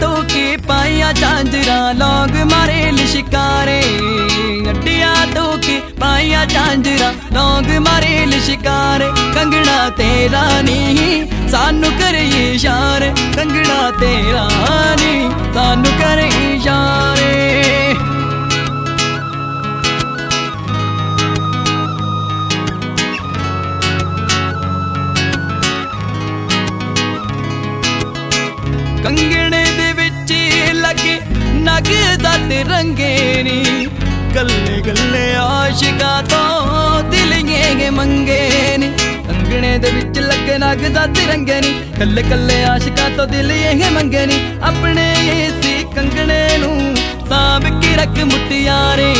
ਤੋਂ ਕੇ ਪਾਈਆਂ ਚਾਂਜਰਾ ਲੋਗ ਮਾਰੇ ਲਿਸ਼ਕਾਰੇ। ਅੱਡਿਆ ਤੋਂ ਕੀ ਪਾਇਆ ਚਾਂਜਰਾ ਲੋਗ ਮਾਰੇ ਲਿਸ਼ਕਾਰੇ। ਕੰਗਣਾ ਤੇਰਾ ਨਹੀਂ ਸਾਨੂੰ ਕਰੇ ਇਸ਼ਾਰੇ ਕੰਗਣਾ ਤੇਰਾ ਨਹੀਂ ਸਾਨੂੰ ਕੰਗਣੇ ਦੇ ਵਿੱਚ ਲੱਗੇ ਨਗ ਦਾ ਤੇ ਰੰਗੇ ਨੀ। ਕੱਲੇ ਕੱਲੇ ਆਸ਼ਿਕਾ ਤੋਂ ਦਿਲ ਇਹ ਮੰਗੇ ਨੀ। ਕੰਗਣੇ ਦੇ ਵਿੱਚ ਲੱਗੇ ਨਗ ਦਾ ਤੇ ਰੰਗੇ ਨੀ। ਕੱਲੇ ਕੱਲੇ ਆਸ਼ਿਕਾ ਤੋਂ ਦਿਲ ਮੰਗੇ ਨੀ। ਆਪਣੇ ਇਸੇ ਕੰਗਣੇ ਨੂੰ ਸਾਂਭ ਕੇ ਰੱਖ ਮੁਟਿਆਰੇ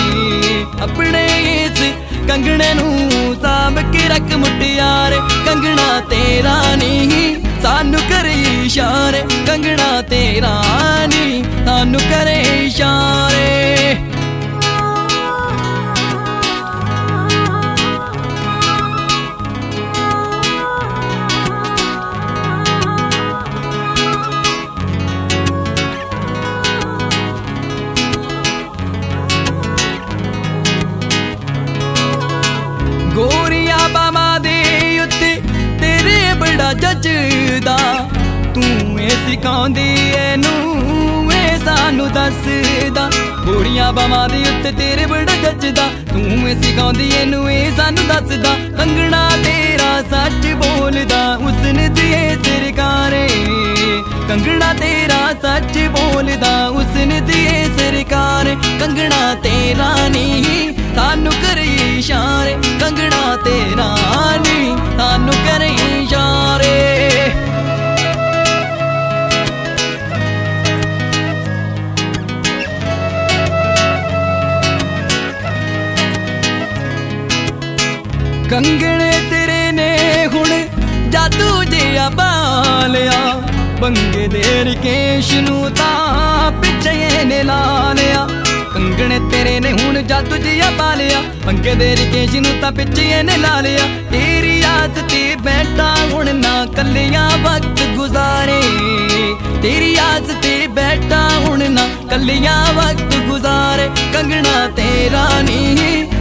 ਆਪਣੇ ਇਸ ਕੰਗਣੇ ਨੂੰ ਸਾਂਭ ਕੇ ਰੱਖ ਮੁਟਿਆਰੇ ਕੰਗਣਾ ਤੇਰਾ ਨਹੀਂ ਸਾਨੂੰ ਕਰੇ ਇਸ਼ਾਰੇ ਕੰਗਣਾ ਤੇਰਾ ਨੀ ਸਾਨੂੰ ਕਰੇ ਇਸ਼ਾਰੇ। ਗੋਰੀਆਂ ਬਾਵਾਂ ਦੇ ਉੱਤੇ ਤੇਰੇ ਬੜਾ ਜੱਜਦਾ। ਤੂੰ ਇਹ ਸਿਖਾਉਂਦੀ ਐਨੂੰ ਸਾਨੂੰ ਦੱਸਦਾ। ਗੋਰੀਆਂ ਬਾਵਾਂ ਦੇ ਉੱਤੇ ਤੇਰੇ ਬੜਾ ਜੱਜਦਾ। ਤੂੰ ਇਹ ਸਿਖਾਉਂਦੀ ਐਨੂੰ ਇਹ ਸਾਨੂੰ ਦੱਸਦਾ। ਕੰਗਣਾ ਤੇਰਾ ਸੱਚ ਬੋਲਦਾ, ਉਸਨੇ ਤੇ ਸਰਕਾਰੇ। ਕੰਗਣਾ ਤੇਰਾ ਸੱਚ ਬੋਲਦਾ, ਉਸਨੇ ਦੀਏ ਸਰਕਾਰੇ। ਕੰਗਣਾ ਤੇਰਾ ਨਹੀਂ, ਸਾਨੂੰ ਕਰੇ ਇਸ਼ਾਰੇ। ਕੰਗਣਾ ਤੇਰਾ ਕੰਗਣੇ ਤੇਰੇ ਨੇ ਹੁਣ ਜਾਦੂ ਜਿਹਾ ਬਾਲਿਆ ਬੰਗੇ ਦੇ ਰਕੇਸ਼ ਨੂੰ ਤਾਂ ਪਿੱਛੇ ਨੇ ਲਾ ਲਿਆ। ਕੰਗਣੇ ਤੇਰੇ ਨੇ ਹੁਣ ਜਾਦੂ ਜਿਹਾ ਬਾਲਿਆ ਬੰਗੇ ਦੇ ਰਕੇਸ਼ ਨੂੰ ਤਾਂ ਪਿੱਛੇ ਨੇ ਲਾ ਲਿਆ। ਤੇਰੀ ਯਾਦ ਤੇ ਬੈਠਾ ਹੁਣ ਨਾ ਕੱਲਿਆਂ ਵਕਤ ਗੁਜ਼ਾਰੇ। ਤੇਰੀ ਯਾਦ ਤੇ ਬੈਠਾ ਹੁਣ ਨਾ ਕੱਲਿਆਂ ਵਕਤ ਗੁਜ਼ਾਰੇ। ਕੰਗਣਾ ਤੇਰਾ ਨਹੀਂ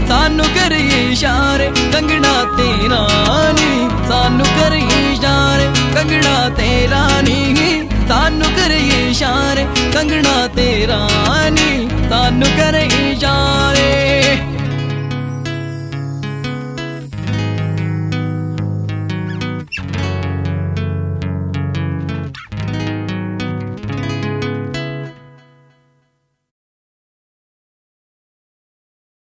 ਸਾਨੂੰ ਕਰੇ ਇਸ਼ਾਰੇ, ਕੰਗਣਾ ਤੇਰਾ ਨਹੀਂ ਸਾਨੂੰ ਕਰੇ ਇਸ਼ਾਰੇ, ਕੰਗਣਾ ਤੇਰਾ ਨਹੀਂ ਸਾਨੂੰ ਕਰੇ ਇਸ਼ਾਰੇ, ਕੰਗਣਾ ਤੇਰਾ ਨਹੀਂ ਸਾਨੂੰ ਕਰੇ ਇਸ਼ਾਰੇ।